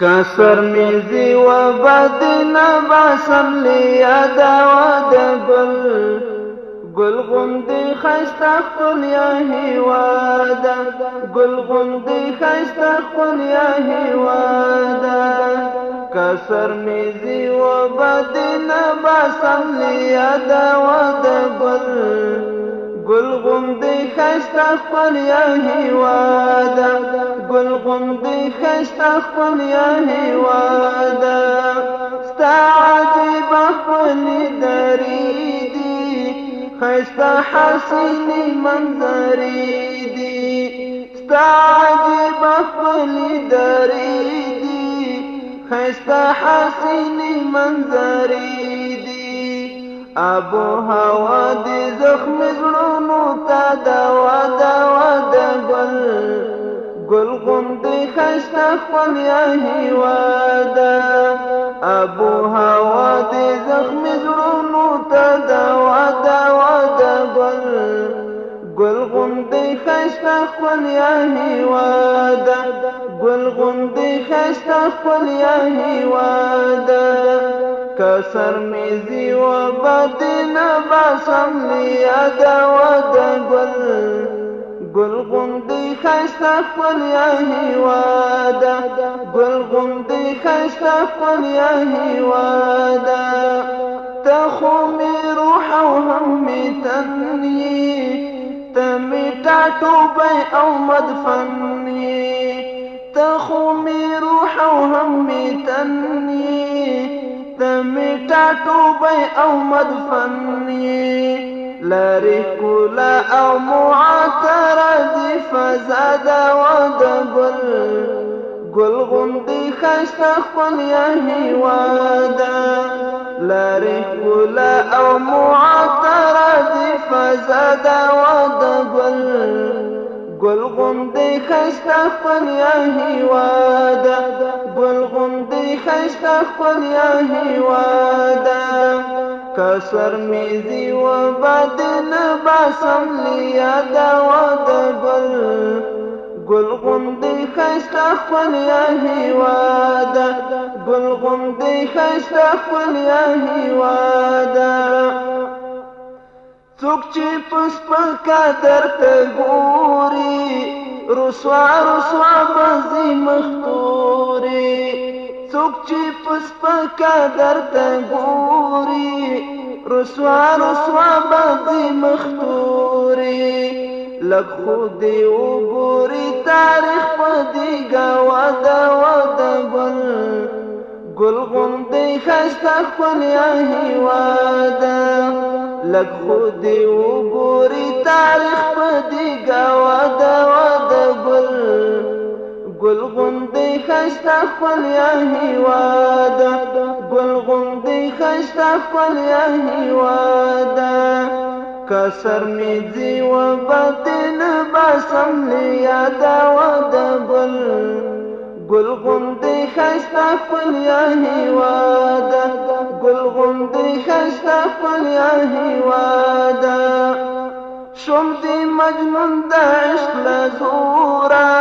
کسر میزی و بدن باسم لیادا و دبل گل غندی خیستا خپل یا هیوادا گل غندی خیستا خپل یا هیوادا کسر میزی و بدن باسم لیادا و دبل گل غندی خیستا خپل یا هیوادا گل غندی خشته خپل یا هیواده ستا عجیبه خپلې درې دي ښایسته حسینې منظرې دي ستا عجیبه خپلې درې دي ښایسته حسینې منظرې دي ابو هوا د زخم زړونو ته دوا دوا د ګل ګل غوند كشف مياه وادا أبوها وادي زخم زرون وتدا ودا ودا قل قل غمدي خشف مياه وادا قل غمدي خشف مياه وادا كسر ميزي وبدنا بسم لي أدا ودا قل گل غوندې خسته خپل یا هیواده گل غوندې خسته خپل یا هیواده ته روح او تني تمي تن یې او مدفني یې روح او تني تمي تن یې او مدفني لا لرې لا او معاتا فزاد قل قل غمضي خشت خل يهي ودا لا ريح ولا او معطره دي فزاد قل قل غمضي خشت خل يهي ودا قل ګل خشت خل يهي ودا كسر ميزي وبدن بسم ليدا ودا ګل غوندې خسته خپل یا هیواده ګل غوندې خسته خپل یا هیواده څوک چې پس پکا درته ګوري رسوا رسوا بزي مختوري څوک چې پس پکا درته ګوري رسوا رسوا بزي مختوري لکو دی او بوری تاریخ پا دیگا ودا ودا گل گل غندی خستا خپلیا هیوادا لکو دی او بوری تاریخ پا دیگا ودا ودا گل گل غندی خستا خپلیا هیوادا گل غندی خستا خپلیا هیوادا كسر ميدي وباطن بسم ليادا ودبل گل غوندې خستا خپل یا هیواد گل غوندې خستا خپل یا هیواد شوم دې مجنون دا عشق لزورا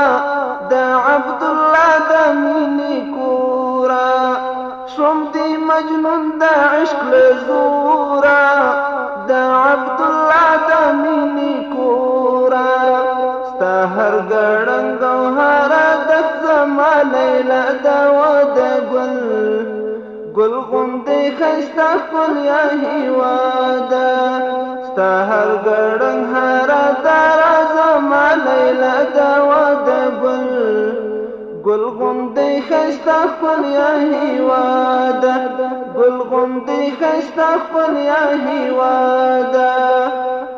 دا عبد الله د مینې کورا شوم مجنون دا عشق لزورا گل غوندې خسته خپل یا هیواده ستا هر ګړنګ هره دره زما لیله ده واده ګل ګل غوندې خسته خپل یا هیواده ګل غوندې خسته خپل یا هیواده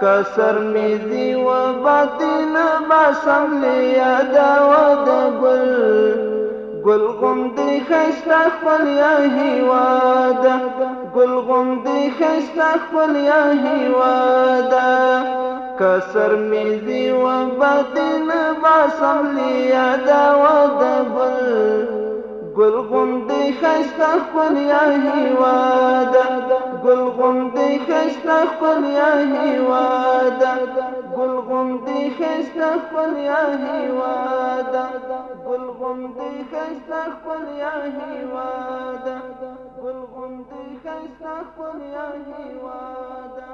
کسر می دی و باطن باسم لیاده واده ګل گل غوندې خسته خپل یا هیواده گل غوندې خسته خپل یا هیواده کسر میزی و باطن باسم لیاده و دبل گل غوندې خسته خپل یا هیواده گل غوندې غمدي خسته خپل یا هیواده ګل غمدي خسته خپل یا هیواده ګل غمدي خسته خپل یا هیواده ګل غمدي خسته خپل یا هیواده